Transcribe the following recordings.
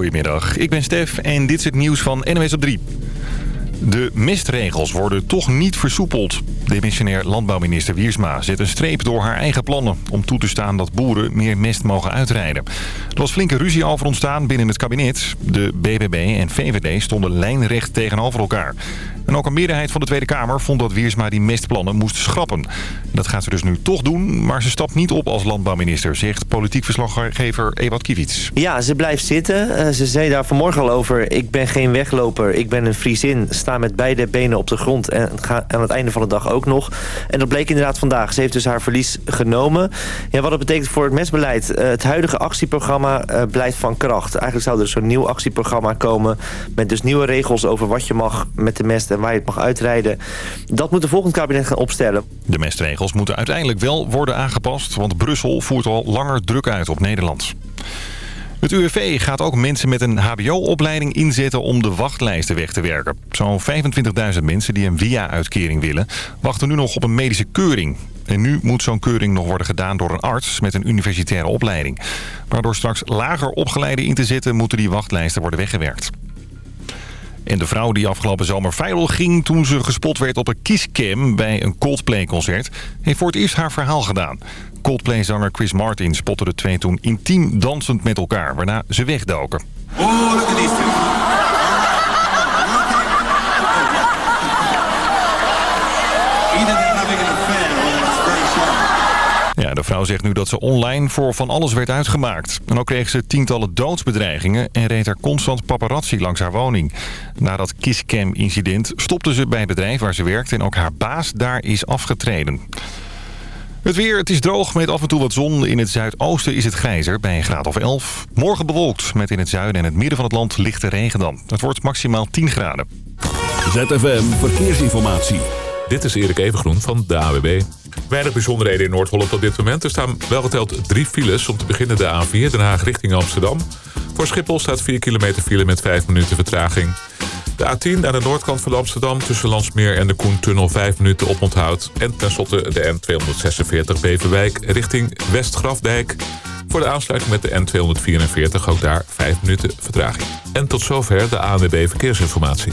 Goedemiddag, ik ben Stef en dit is het nieuws van NWS op 3. De mestregels worden toch niet versoepeld. Demissionair landbouwminister Wiersma zet een streep door haar eigen plannen... om toe te staan dat boeren meer mest mogen uitrijden. Er was flinke ruzie over ontstaan binnen het kabinet. De BBB en VVD stonden lijnrecht tegenover elkaar. En ook een meerderheid van de Tweede Kamer vond dat Wiersma die mestplannen moest schrappen. Dat gaat ze dus nu toch doen, maar ze stapt niet op als landbouwminister... zegt politiek verslaggever Ewout Kiewits. Ja, ze blijft zitten. Uh, ze zei daar vanmorgen al over... ik ben geen wegloper, ik ben een Friesin. Sta met beide benen op de grond en ga aan het einde van de dag ook nog. En dat bleek inderdaad vandaag. Ze heeft dus haar verlies genomen. Ja, wat dat betekent voor het mestbeleid. Uh, het huidige actieprogramma uh, blijft van kracht. Eigenlijk zou er zo'n nieuw actieprogramma komen... met dus nieuwe regels over wat je mag met de mest... en waar je het mag uitrijden. Dat moet de volgende kabinet gaan opstellen. De mestregels moeten uiteindelijk wel worden aangepast... want Brussel voert al langer druk uit op Nederland. Het UWV gaat ook mensen met een hbo-opleiding inzetten om de wachtlijsten weg te werken. Zo'n 25.000 mensen die een via-uitkering willen, wachten nu nog op een medische keuring. En nu moet zo'n keuring nog worden gedaan door een arts met een universitaire opleiding. Waardoor straks lager opgeleiden in te zetten, moeten die wachtlijsten worden weggewerkt. En de vrouw die afgelopen zomer viral ging toen ze gespot werd op een kiescam bij een Coldplay-concert... heeft voor het eerst haar verhaal gedaan. Coldplay-zanger Chris Martin spotte de twee toen intiem dansend met elkaar, waarna ze wegdoken. Ja, de vrouw zegt nu dat ze online voor van alles werd uitgemaakt. En ook kreeg ze tientallen doodsbedreigingen en reed er constant paparazzi langs haar woning. Na dat kisscam-incident stopte ze bij het bedrijf waar ze werkt en ook haar baas daar is afgetreden. Het weer, het is droog met af en toe wat zon. In het zuidoosten is het grijzer bij een graad of 11. Morgen bewolkt met in het zuiden en het midden van het land lichte regen dan. Het wordt maximaal 10 graden. ZFM Verkeersinformatie. Dit is Erik Evengroen van de AWB. Weinig bijzonderheden in Noord-Holland op dit moment. Er staan wel geteld drie files. Om te beginnen de A4 Den Haag richting Amsterdam. Voor Schiphol staat 4 kilometer file met 5 minuten vertraging. De A10 aan de noordkant van Amsterdam tussen Landsmeer en de Koentunnel 5 minuten oponthoud. En tenslotte de N246 Beverwijk richting Westgrafdijk. Voor de aansluiting met de N244 ook daar 5 minuten vertraging. En tot zover de ANWB Verkeersinformatie.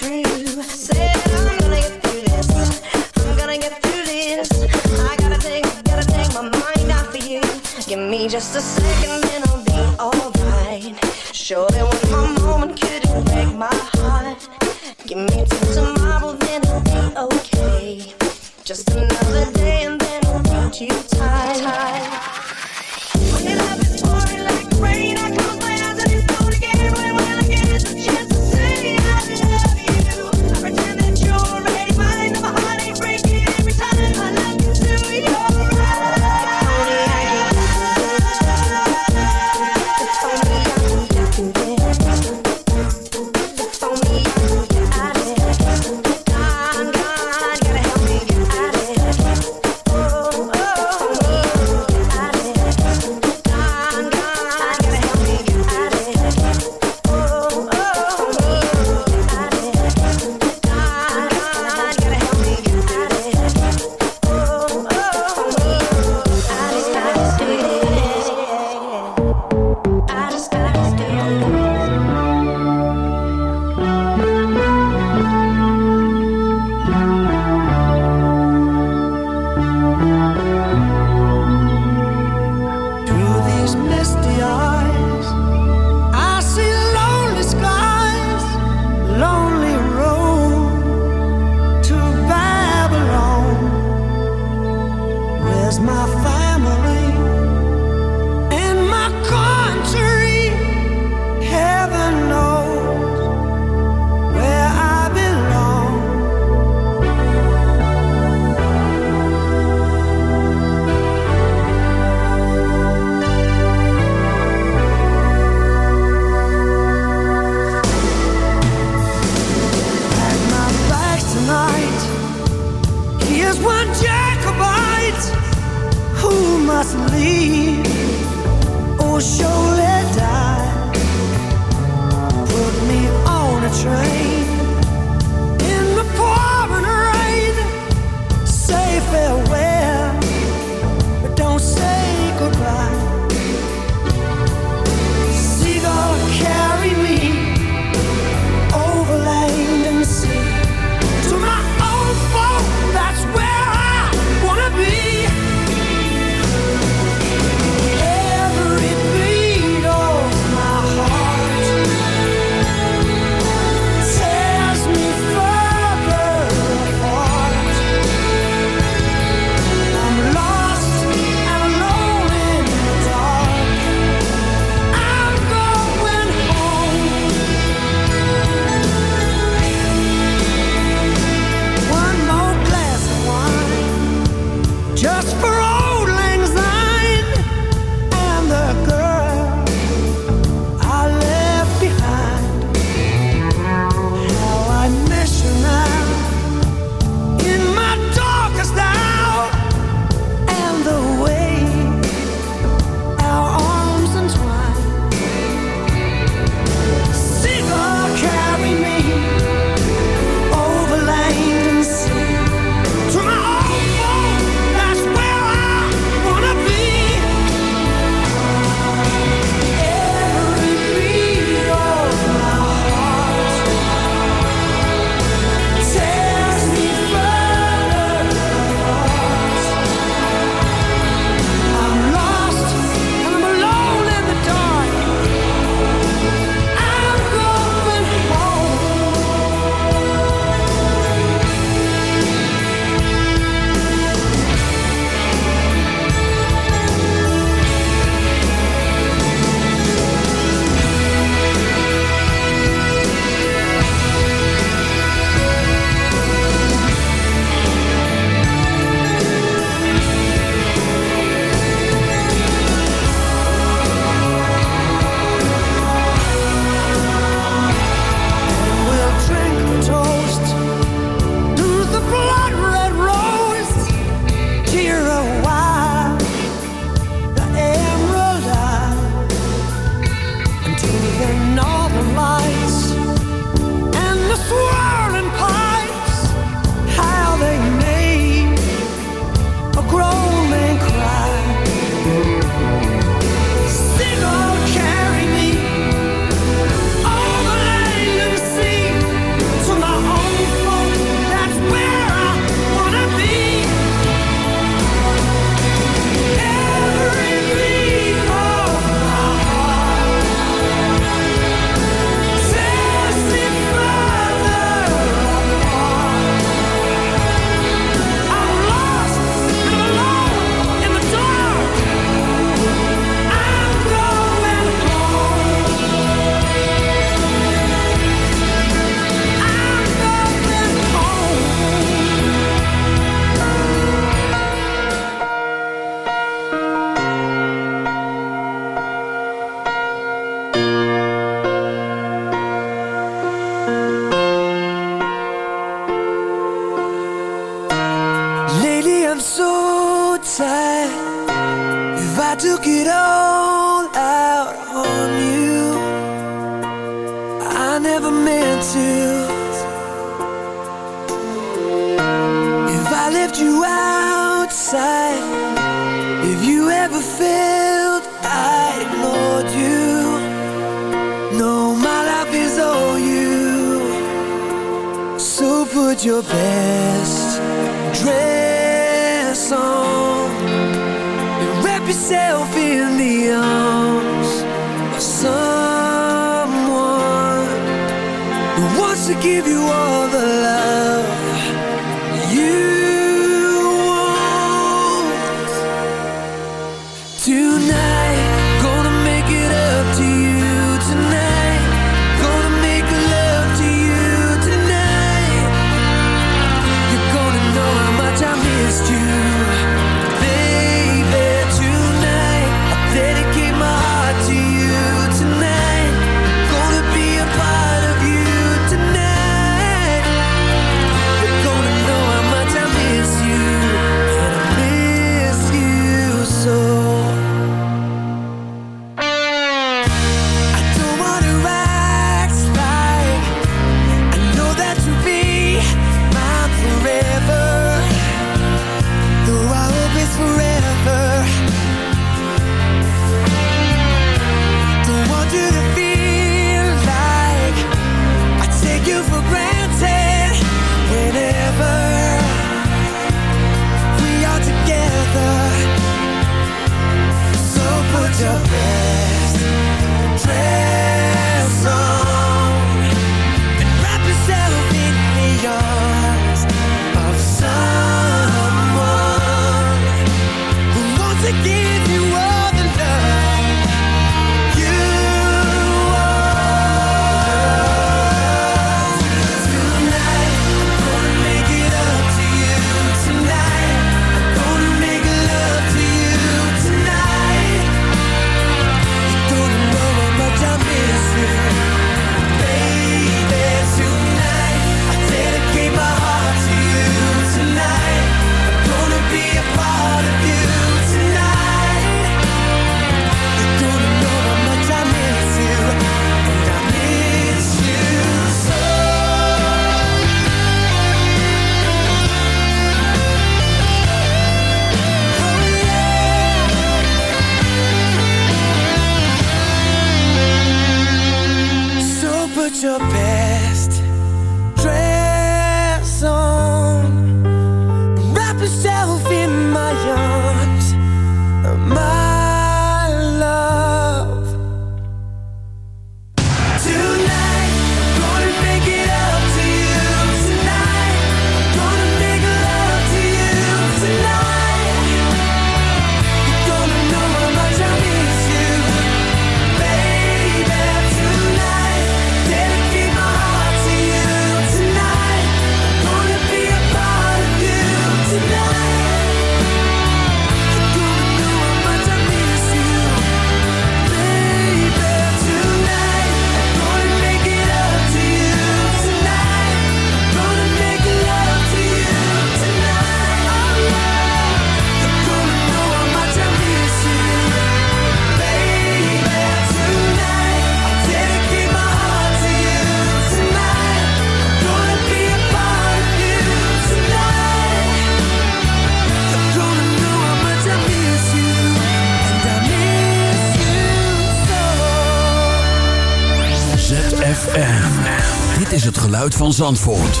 van Zandvoort.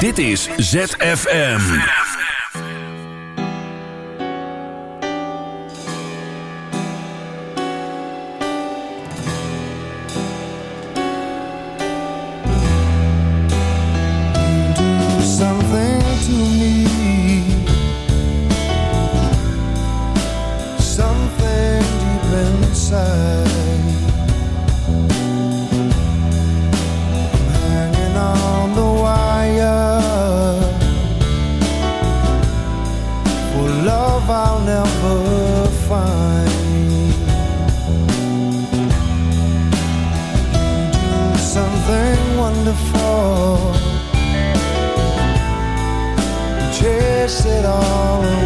Dit is ZFM. Something to me Something deep inside Sit it all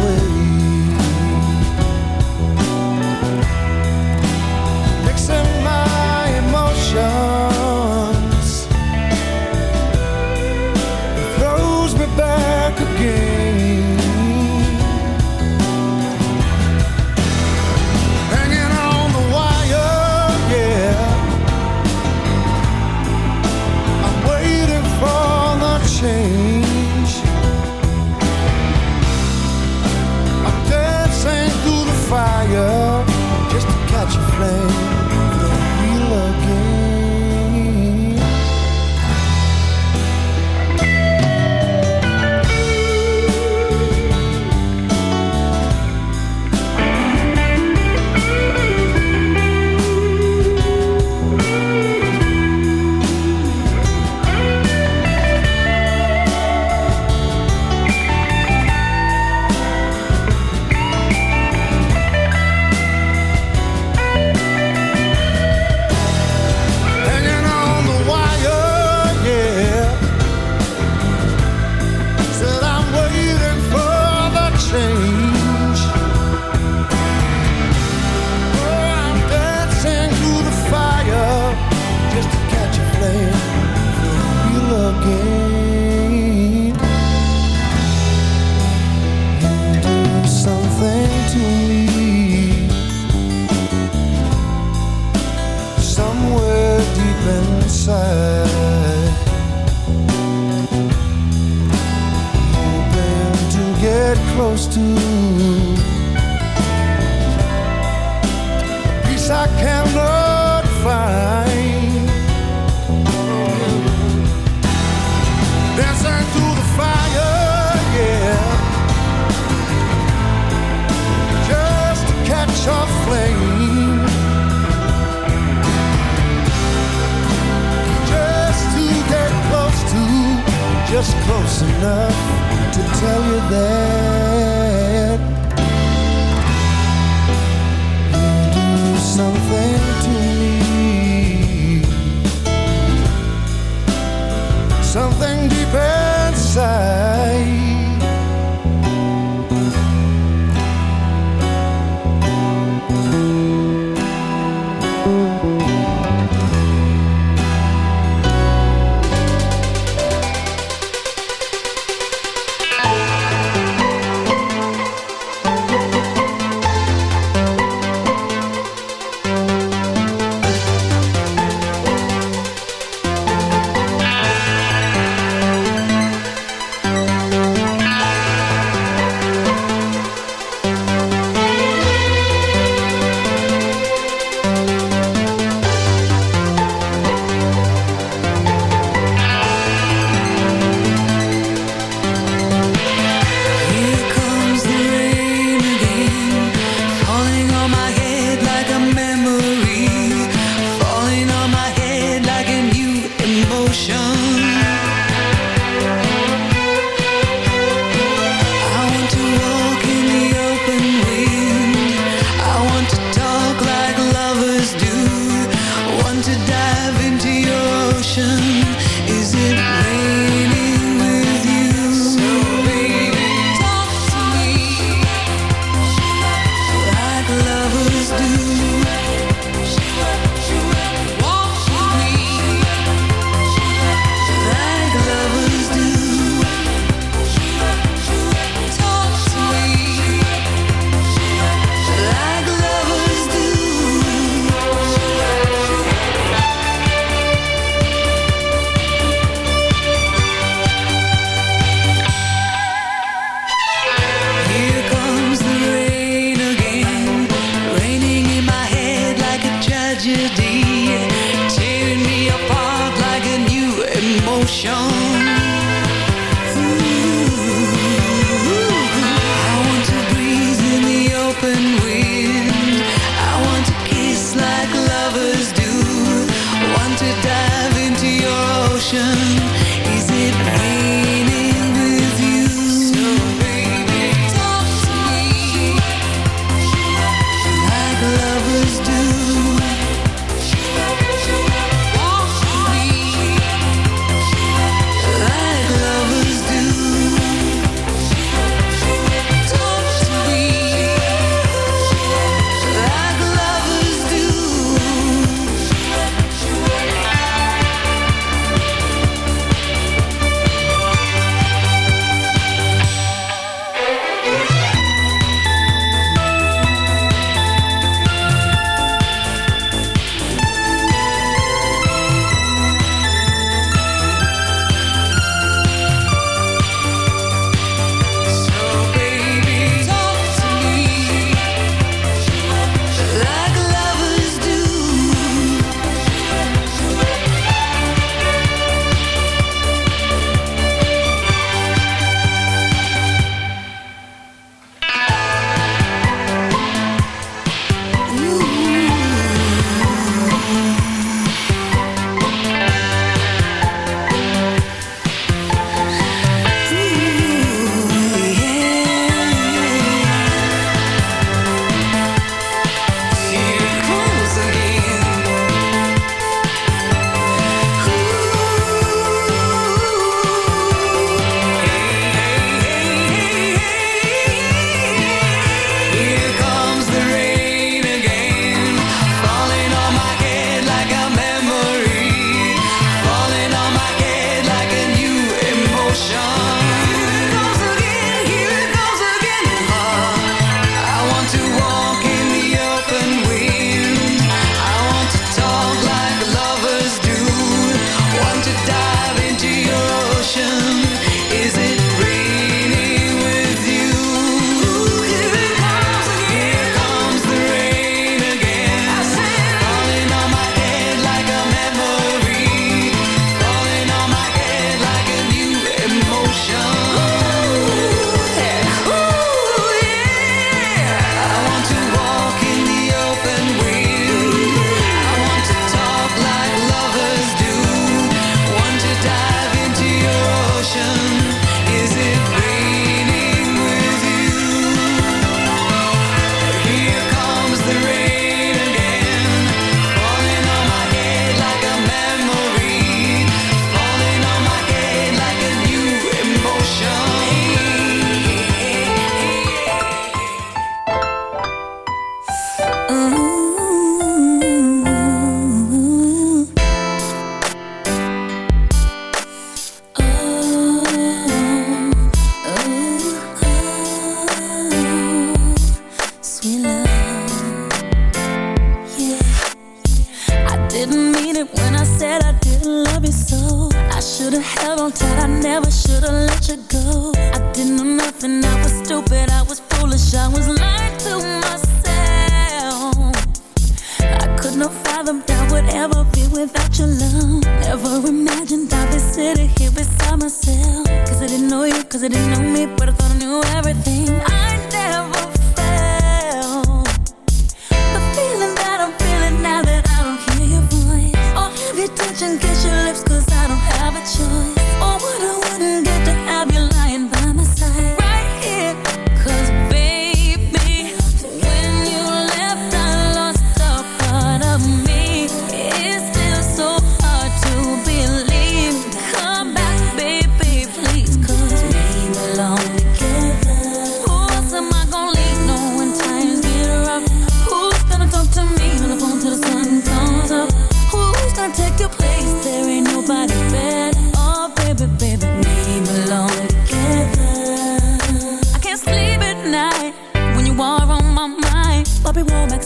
to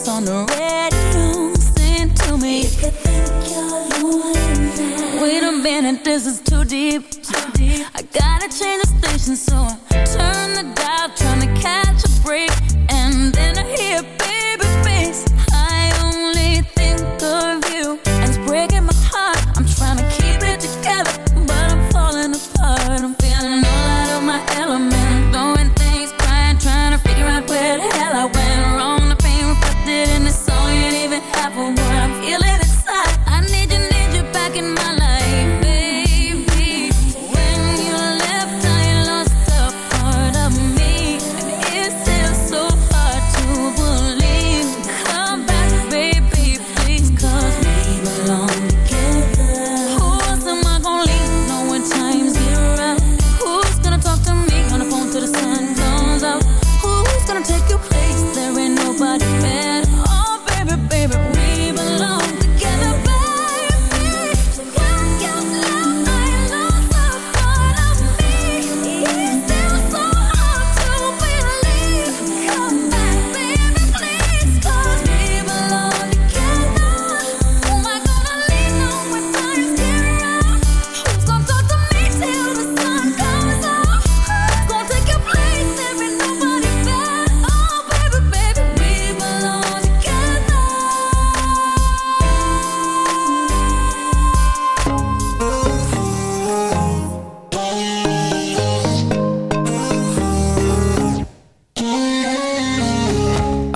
Bobby on the radio. Sing to me. If you think you're lonely, wait a minute, this is too deep. Too deep. I gotta change the station, so I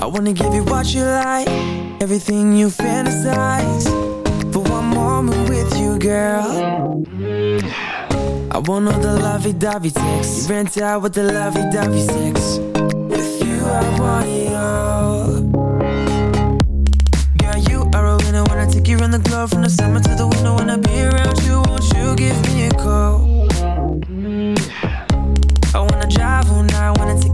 I wanna give you what you like, everything you fantasize. For one moment with you, girl. I want all the lovey-dovey sex. You rent out with the lovey-dovey sex. With you, I want it all. Girl, you are a winner I take you around the globe from the summer to the winter. I be around you, won't you give me a call?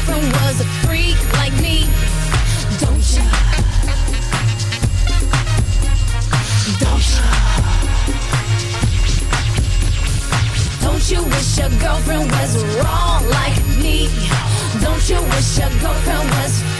girlfriend was a freak like me. Don't ya? Don't ya? Don't you wish your girlfriend was wrong like me? Don't you wish your girlfriend was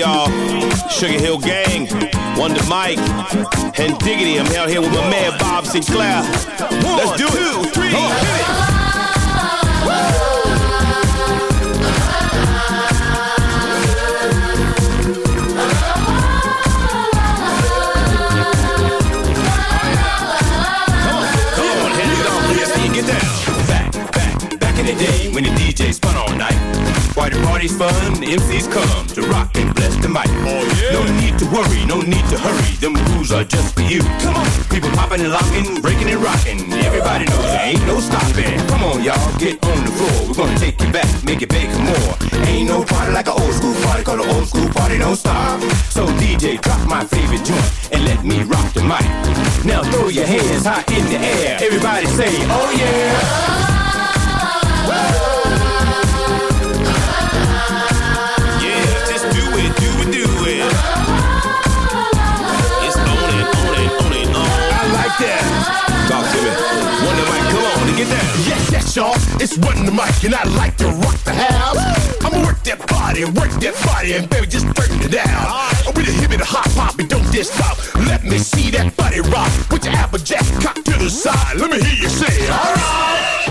Y'all. Sugar Hill Gang, Wonder Mike, and Diggity. I'm out here with my man Bob Sinclar. Let's do it. Come on, hit it. When the DJ spun all night. Why the party's fun, the MCs come to rock the mic. Oh yeah. No need to worry, no need to hurry. Them rules are just for you. Come on, people popping and locking, breaking and rocking. Everybody knows there ain't no stopping. Come on, y'all, get on the floor. We're gonna take you back, make it big more. Ain't no party like an old school party, call an old school party, don't stop. So DJ, drop my favorite joint and let me rock the mic. Now throw your hands high in the air. Everybody say, oh yeah. Yeah, down. Yes, yes, y'all. It's Wonder Mike, and I like to rock the house. I'ma work that body, work that body, and baby, just turn it down. I'm oh, with a hip and a hop hop, and don't just stop. Let me see that body rock. Put your applejack cock to the side. Let me hear you say, alright.